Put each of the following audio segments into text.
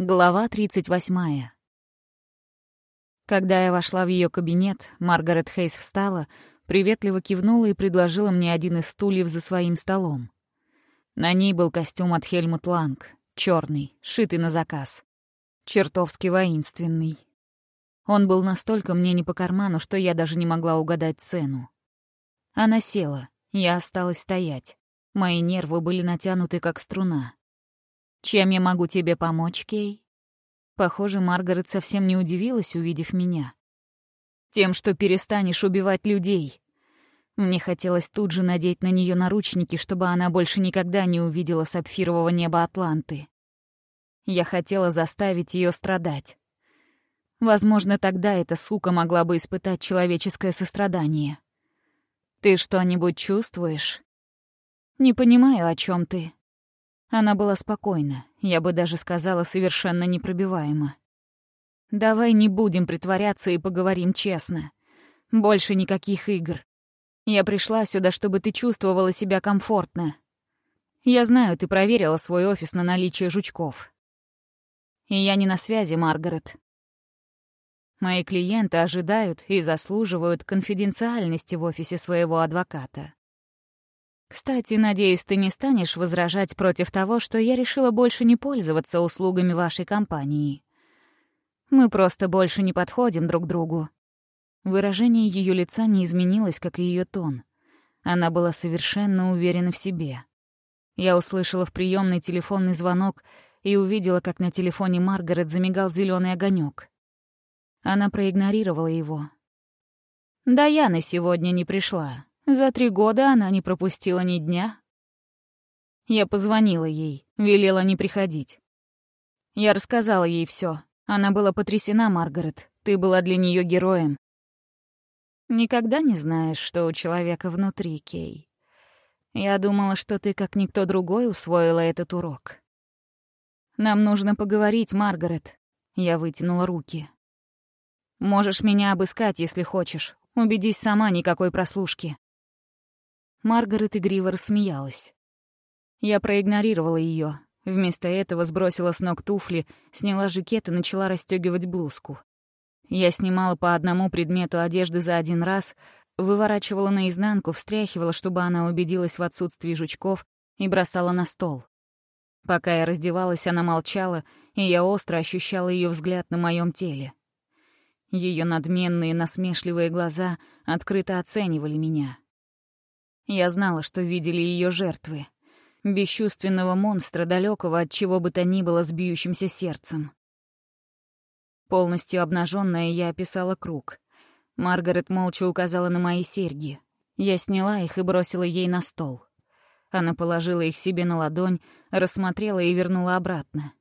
Глава 38. Когда я вошла в ее кабинет, Маргарет Хейс встала, приветливо кивнула и предложила мне один из стульев за своим столом. На ней был костюм от Хельмут Ланг, черный, шитый на заказ. Чертовски воинственный. Он был настолько мне не по карману, что я даже не могла угадать цену. Она села, я осталась стоять. Мои нервы были натянуты, как струна. «Чем я могу тебе помочь, Кей?» Похоже, Маргарет совсем не удивилась, увидев меня. «Тем, что перестанешь убивать людей». Мне хотелось тут же надеть на нее наручники, чтобы она больше никогда не увидела сапфирового неба Атланты. Я хотела заставить ее страдать. Возможно, тогда эта сука могла бы испытать человеческое сострадание. «Ты что-нибудь чувствуешь?» «Не понимаю, о чем ты», она была спокойна, я бы даже сказала, совершенно непробиваема. «Давай не будем притворяться и поговорим честно. Больше никаких игр. Я пришла сюда, чтобы ты чувствовала себя комфортно. Я знаю, ты проверила свой офис на наличие жучков. И я не на связи, Маргарет. Мои клиенты ожидают и заслуживают конфиденциальности в офисе своего адвоката. Кстати, надеюсь, ты не станешь возражать против того, что я решила больше не пользоваться услугами вашей компании. Мы просто больше не подходим друг другу. Выражение ее лица не изменилось, как и ее тон. Она была совершенно уверена в себе. Я услышала в приемный телефонный звонок и увидела, как на телефоне Маргарет замигал зеленый огонек. Она проигнорировала его. «Даяна сегодня не пришла», за три года она не пропустила ни дня. Я позвонила ей, велела не приходить. Я рассказала ей все. Она была потрясена, Маргарет. Ты была для нее героем. Никогда не знаешь, что у человека внутри, Кей. Я думала, что ты, как никто другой, усвоила этот урок. Нам нужно поговорить, Маргарет. Я вытянула руки. Можешь меня обыскать, если хочешь. Убедись сама, никакой прослушки. Маргарет игриво рассмеялась. Я проигнорировала ее. Вместо этого сбросила с ног туфли, сняла жакет и начала расстегивать блузку. Я снимала по одному предмету одежды за один раз, выворачивала наизнанку, встряхивала, чтобы она убедилась в отсутствии жучков, и бросала на стол. Пока я раздевалась, она молчала, и я остро ощущала ее взгляд на моем теле. Ее надменные, насмешливые глаза открыто оценивали меня. Я знала, что видели ее жертвы. Бесчувственного монстра, далекого от чего бы то ни было с бьющимся сердцем. Полностью обнаженная, я описала круг. Маргарет молча указала на мои серьги. Я сняла их и бросила ей на стол. Она положила их себе на ладонь, рассмотрела и вернула обратно.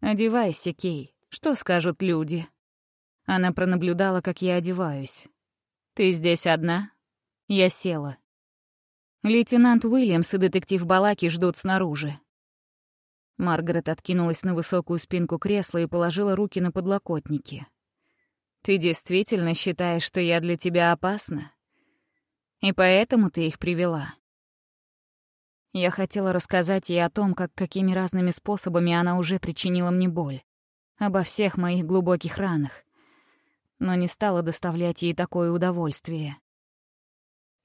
«Одевайся, Кей. Что скажут люди?» Она пронаблюдала, как я одеваюсь. «Ты здесь одна?» Я села. Лейтенант Уильямс и детектив Балаки ждут снаружи. Маргарет откинулась на высокую спинку кресла и положила руки на подлокотники. «Ты действительно считаешь, что я для тебя опасна? И поэтому ты их привела?» Я хотела рассказать ей о том, как какими разными способами она уже причинила мне боль, обо всех моих глубоких ранах, но не стала доставлять ей такое удовольствие.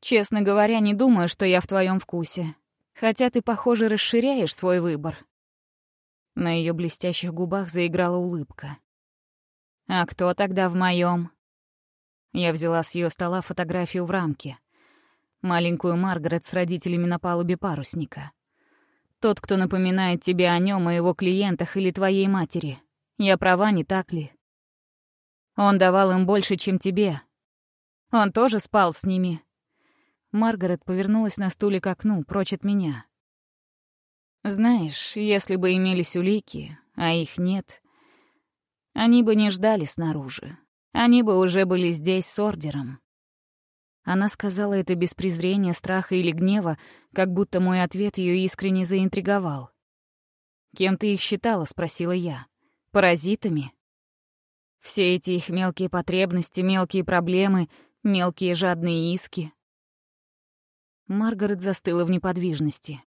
Честно говоря, не думаю, что я в твоем вкусе. Хотя ты, похоже, расширяешь свой выбор. На ее блестящих губах заиграла улыбка. А кто тогда в моем? Я взяла с ее стола фотографию в рамке. Маленькую Маргарет с родителями на палубе парусника. Тот, кто напоминает тебе о нем и его клиентах или твоей матери. Я права, не так ли? Он давал им больше, чем тебе. Он тоже спал с ними, Маргарет повернулась на стуле к окну, прочь от меня. «Знаешь, если бы имелись улики, а их нет, они бы не ждали снаружи. Они бы уже были здесь с ордером». Она сказала это без презрения, страха или гнева, как будто мой ответ ее искренне заинтриговал. «Кем ты их считала?» — спросила я. «Паразитами?» Все эти их мелкие потребности, мелкие проблемы, мелкие жадные иски. Маргарет застыла в неподвижности.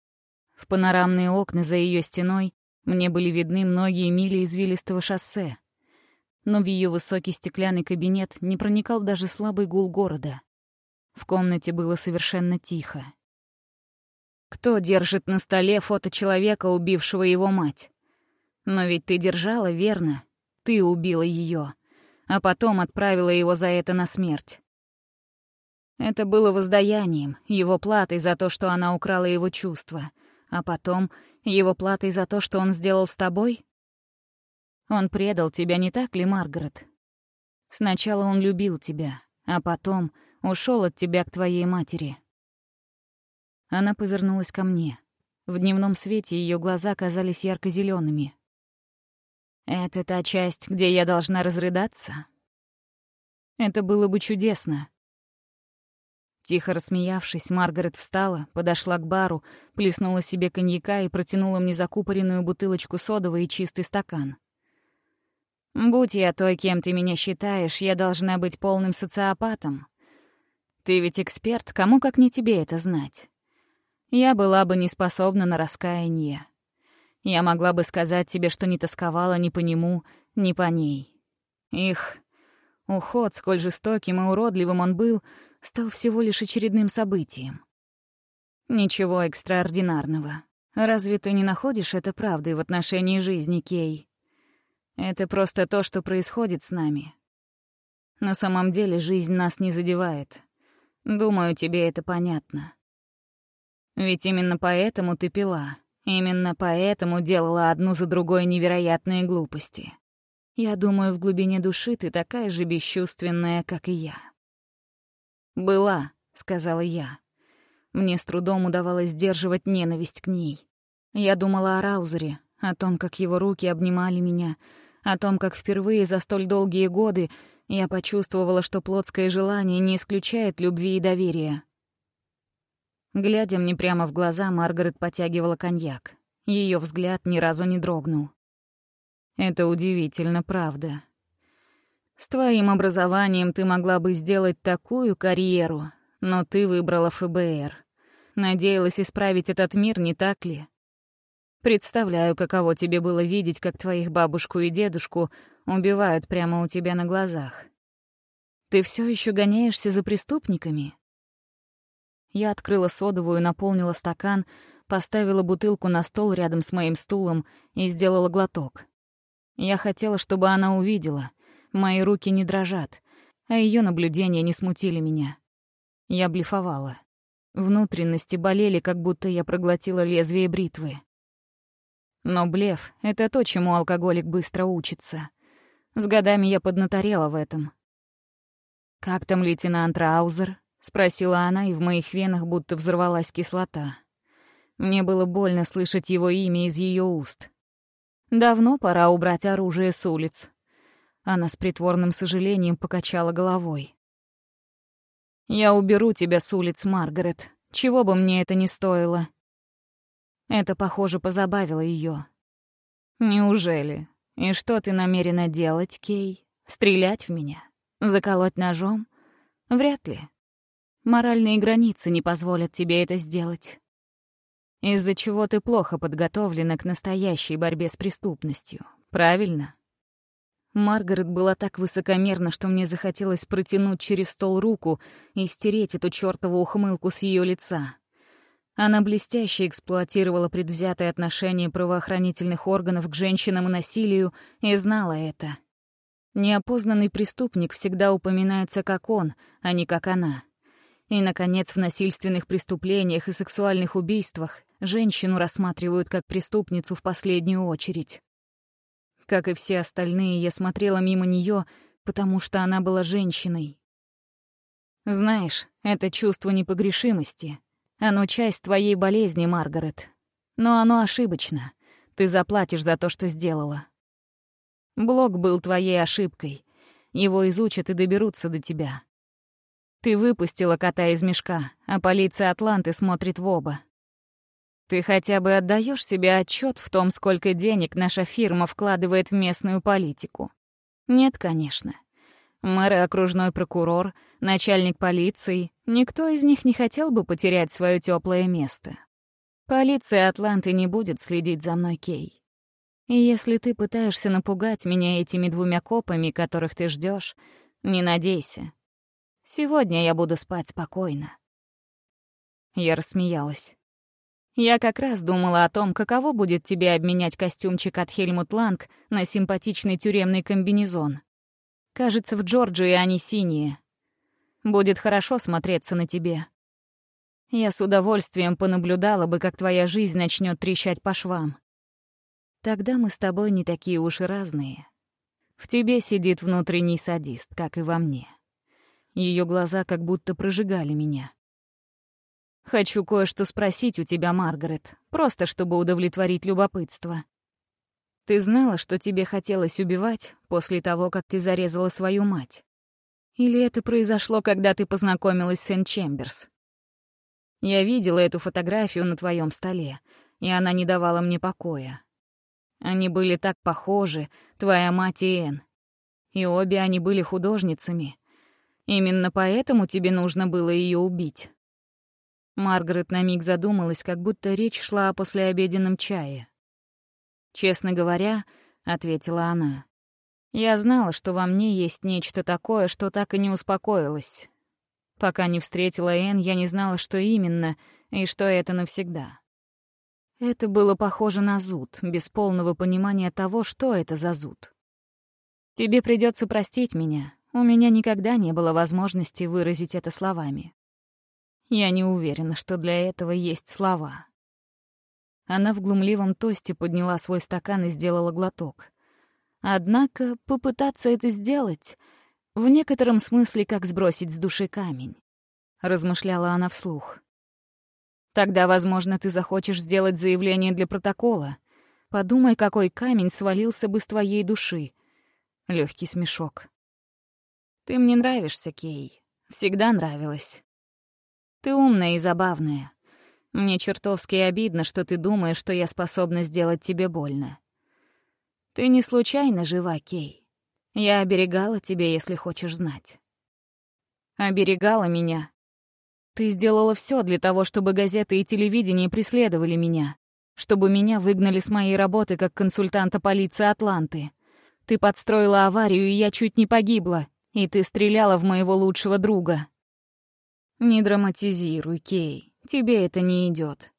В панорамные окна за ее стеной Мне были видны многие мили извилистого шоссе. Но в ее высокий стеклянный кабинет не проникал даже слабый гул города. В комнате было совершенно тихо. Кто держит на столе фото человека, убившего его мать? Но ведь ты держала, верно? Ты убила ее, а потом отправила его за это на смерть. Это было воздаянием, его платой за то, что она украла его чувства, а потом его платой за то, что он сделал с тобой? Он предал тебя, не так ли, Маргарет? Сначала он любил тебя, а потом ушел от тебя к твоей матери. Она повернулась ко мне. В дневном свете ее глаза казались ярко зелеными «Это та часть, где я должна разрыдаться?» «Это было бы чудесно». Тихо рассмеявшись, Маргарет встала, подошла к бару, плеснула себе коньяка и протянула мне закупоренную бутылочку содовой и чистый стакан. «Будь я той, кем ты меня считаешь, я должна быть полным социопатом. Ты ведь эксперт, кому как не тебе это знать?» я была бы не способна на раскаяние. Я могла бы сказать тебе, что не тосковала ни по нему, ни по ней. Их уход, сколь жестоким и уродливым он был, стал всего лишь очередным событием. Ничего экстраординарного. Разве ты не находишь это правдой в отношении жизни, Кей? Это просто то, что происходит с нами. На самом деле жизнь нас не задевает. Думаю, тебе это понятно. Ведь именно поэтому ты пила. Именно поэтому делала одну за другой невероятные глупости. Я думаю, в глубине души ты такая же бесчувственная, как и я. «Была», — сказала я. Мне с трудом удавалось сдерживать ненависть к ней. Я думала о Раузере, о том, как его руки обнимали меня, о том, как впервые за столь долгие годы я почувствовала, что плотское желание не исключает любви и доверия. Глядя мне прямо в глаза, Маргарет потягивала коньяк. Ее взгляд ни разу не дрогнул. «Это удивительно, правда. С твоим образованием ты могла бы сделать такую карьеру, но ты выбрала ФБР. Надеялась исправить этот мир, не так ли? Представляю, каково тебе было видеть, как твоих бабушку и дедушку убивают прямо у тебя на глазах. Ты все еще гоняешься за преступниками?» Я открыла содовую, наполнила стакан, поставила бутылку на стол рядом с моим стулом и сделала глоток. Я хотела, чтобы она увидела. Мои руки не дрожат, а ее наблюдения не смутили меня. Я блефовала. Внутренности болели, как будто я проглотила лезвие бритвы. Но блеф — это то, чему алкоголик быстро учится. С годами я поднаторела в этом. «Как там лейтенант Раузер?» — спросила она, и в моих венах будто взорвалась кислота. Мне было больно слышать его имя из ее уст. Давно пора убрать оружие с улиц. Она с притворным сожалением покачала головой. «Я уберу тебя с улиц, Маргарет, чего бы мне это ни стоило». Это, похоже, позабавило ее. «Неужели? И что ты намерена делать, Кей? Стрелять в меня? Заколоть ножом? Вряд ли. Моральные границы не позволят тебе это сделать. Из-за чего ты плохо подготовлена к настоящей борьбе с преступностью, правильно? Маргарет была так высокомерна, что мне захотелось протянуть через стол руку и стереть эту чёртову ухмылку с ее лица. Она блестяще эксплуатировала предвзятое отношение правоохранительных органов к женщинам и насилию и знала это. Неопознанный преступник всегда упоминается как он, а не как она. И, наконец, в насильственных преступлениях и сексуальных убийствах женщину рассматривают как преступницу в последнюю очередь. Как и все остальные, я смотрела мимо нее, потому что она была женщиной. Знаешь, это чувство непогрешимости. Оно часть твоей болезни, Маргарет. Но оно ошибочно. Ты заплатишь за то, что сделала. Блок был твоей ошибкой. Его изучат и доберутся до тебя. Ты выпустила кота из мешка, а полиция Атланты смотрит в оба. Ты хотя бы отдаешь себе отчет в том, сколько денег наша фирма вкладывает в местную политику? Нет, конечно. Мэр и окружной прокурор, начальник полиции, никто из них не хотел бы потерять свое теплое место. Полиция Атланты не будет следить за мной, Кей. И если ты пытаешься напугать меня этими двумя копами, которых ты ждешь, не надейся. Сегодня я буду спать спокойно. Я рассмеялась. Я как раз думала о том, каково будет тебе обменять костюмчик от Хельмут Ланг на симпатичный тюремный комбинезон. Кажется, в Джорджии они синие. Будет хорошо смотреться на тебе. Я с удовольствием понаблюдала бы, как твоя жизнь начнет трещать по швам. Тогда мы с тобой не такие уж и разные. В тебе сидит внутренний садист, как и во мне. Ее глаза как будто прожигали меня. Хочу кое-что спросить у тебя, Маргарет, просто чтобы удовлетворить любопытство. Ты знала, что тебе хотелось убивать после того, как ты зарезала свою мать? Или это произошло, когда ты познакомилась с Сент Чемберс? Я видела эту фотографию на твоем столе, и она не давала мне покоя. Они были так похожи, твоя мать и Энн. И обе они были художницами. Именно поэтому тебе нужно было ее убить. Маргарет на миг задумалась, как будто речь шла о послеобеденном чае. «Честно говоря», — ответила она, — «я знала, что во мне есть нечто такое, что так и не успокоилось. Пока не встретила Энн, я не знала, что именно, и что это навсегда. Это было похоже на зуд, без полного понимания того, что это за зуд. Тебе придется простить меня. У меня никогда не было возможности выразить это словами. Я не уверена, что для этого есть слова. Она в глумливом тосте подняла свой стакан и сделала глоток. Однако попытаться это сделать — в некотором смысле как сбросить с души камень. Размышляла она вслух. Тогда, возможно, ты захочешь сделать заявление для протокола. Подумай, какой камень свалился бы с твоей души. Легкий смешок. Ты мне нравишься, Кей. Всегда нравилась. Ты умная и забавная. Мне чертовски обидно, что ты думаешь, что я способна сделать тебе больно. Ты не случайно жива, Кей. Я оберегала тебя, если хочешь знать. Оберегала меня, ты сделала все для того, чтобы газеты и телевидение преследовали меня, чтобы меня выгнали с моей работы как консультанта полиции Атланты. Ты подстроила аварию, и я чуть не погибла, и ты стреляла в моего лучшего друга. Не драматизируй, Кей, тебе это не идет.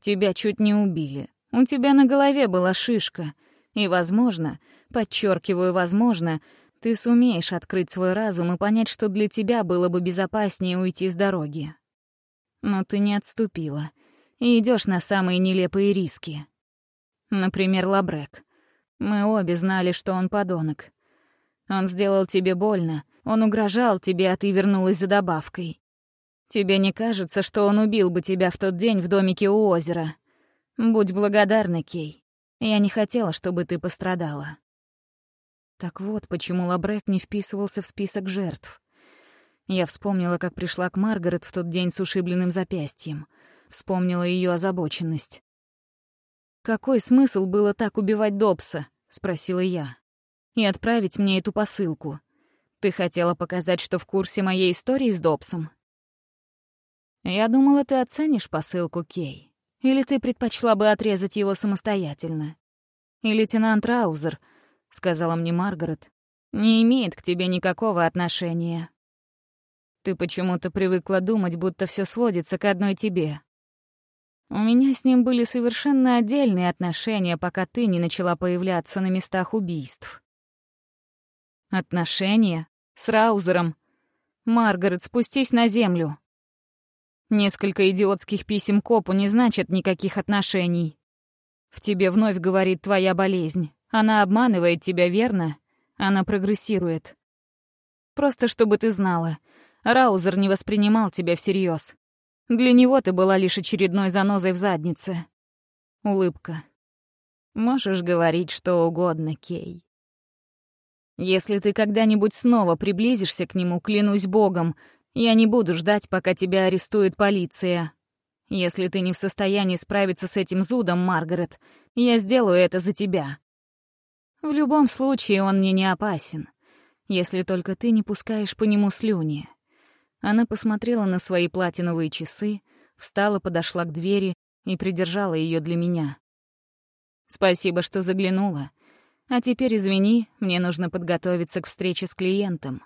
Тебя чуть не убили. У тебя на голове была шишка, и, возможно, подчеркиваю, возможно, ты сумеешь открыть свой разум и понять, что для тебя было бы безопаснее уйти с дороги. Но ты не отступила и идешь на самые нелепые риски. Например, Лабрек. Мы обе знали, что он подонок. Он сделал тебе больно, он угрожал тебе, а ты вернулась за добавкой. Тебе не кажется, что он убил бы тебя в тот день в домике у озера? Будь благодарна, Кей. Я не хотела, чтобы ты пострадала. Так вот, почему Лабрек не вписывался в список жертв. Я вспомнила, как пришла к Маргарет в тот день с ушибленным запястьем. Вспомнила ее озабоченность. «Какой смысл было так убивать Добса?» — спросила я. «И отправить мне эту посылку. Ты хотела показать, что в курсе моей истории с Добсом?» «Я думала, ты оценишь посылку, Кей. Или ты предпочла бы отрезать его самостоятельно. И лейтенант Раузер — сказала мне Маргарет, не имеет к тебе никакого отношения. Ты почему-то привыкла думать, будто все сводится к одной тебе. У меня с ним были совершенно отдельные отношения, пока ты не начала появляться на местах убийств. Отношения? С Раузером? Маргарет, спустись на землю. Несколько идиотских писем копу не значат никаких отношений. В тебе вновь говорит твоя болезнь. Она обманывает тебя, верно? Она прогрессирует. Просто чтобы ты знала, Раузер не воспринимал тебя всерьез. Для него ты была лишь очередной занозой в заднице. Улыбка. Можешь говорить что угодно, Кей. Если ты когда-нибудь снова приблизишься к нему, клянусь богом, я не буду ждать, пока тебя арестует полиция. Если ты не в состоянии справиться с этим зудом, Маргарет, я сделаю это за тебя. В любом случае он мне не опасен, если только ты не пускаешь по нему слюни. Она посмотрела на свои платиновые часы, встала, подошла к двери и придержала ее для меня. Спасибо, что заглянула. А теперь извини, мне нужно подготовиться к встрече с клиентом.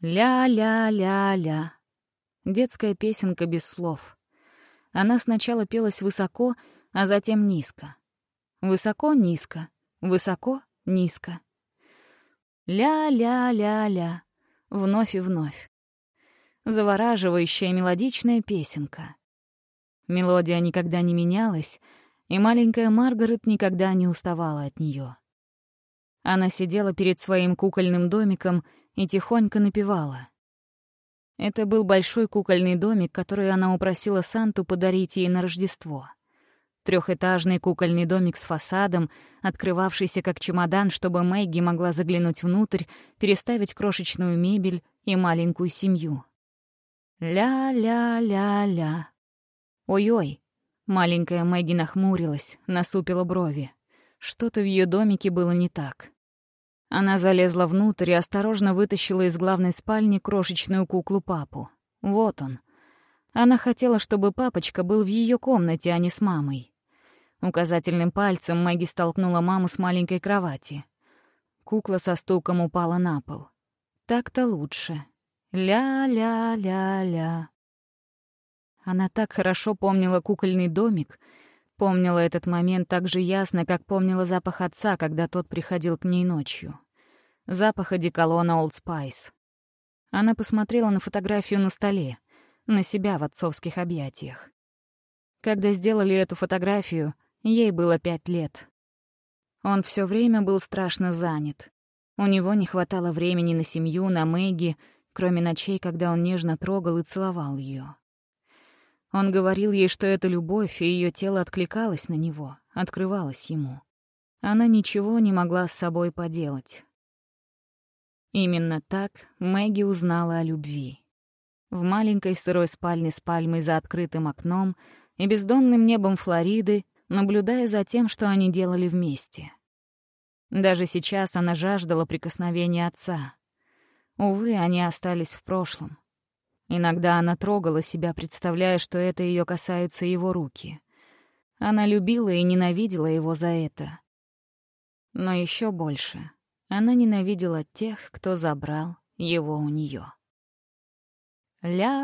Ля-ля-ля-ля. Детская песенка без слов. Она сначала пелась высоко, а затем низко. Высоко-низко, высоко-низко. Ля-ля-ля-ля. Вновь и вновь. Завораживающая мелодичная песенка. Мелодия никогда не менялась, и маленькая Маргарет никогда не уставала от нее. Она сидела перед своим кукольным домиком и тихонько напевала. Это был большой кукольный домик, который она упросила Санту подарить ей на Рождество. Трехэтажный кукольный домик с фасадом, открывавшийся как чемодан, чтобы Мэгги могла заглянуть внутрь, переставить крошечную мебель и маленькую семью. Ля-ля-ля-ля. Ой-ой. Маленькая Мэгги нахмурилась, насупила брови. Что-то в ее домике было не так. Она залезла внутрь и осторожно вытащила из главной спальни крошечную куклу папу. Вот он. Она хотела, чтобы папочка был в ее комнате, а не с мамой. Указательным пальцем Мэгги столкнула маму с маленькой кровати. Кукла со стуком упала на пол. Так-то лучше. Ля-ля-ля-ля. Она так хорошо помнила кукольный домик, Помнила этот момент так же ясно, как помнила запах отца, когда тот приходил к ней ночью. Запах одеколона Old Spice. Она посмотрела на фотографию на столе, на себя в отцовских объятиях. Когда сделали эту фотографию, ей было пять лет. Он все время был страшно занят. У него не хватало времени на семью, на Мэгги, кроме ночей, когда он нежно трогал и целовал ее. Он говорил ей, что это любовь, и ее тело откликалось на него, открывалось ему. Она ничего не могла с собой поделать. Именно так Мэгги узнала о любви. В маленькой сырой спальне с пальмой за открытым окном и бездонным небом Флориды, наблюдая за тем, что они делали вместе. Даже сейчас она жаждала прикосновения отца. Увы, они остались в прошлом. Иногда она трогала себя, представляя, что это ее касаются его руки. Она любила и ненавидела его за это. Но еще больше она ненавидела тех, кто забрал его у нее. Ля-ля-ля-ля.